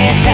yeah.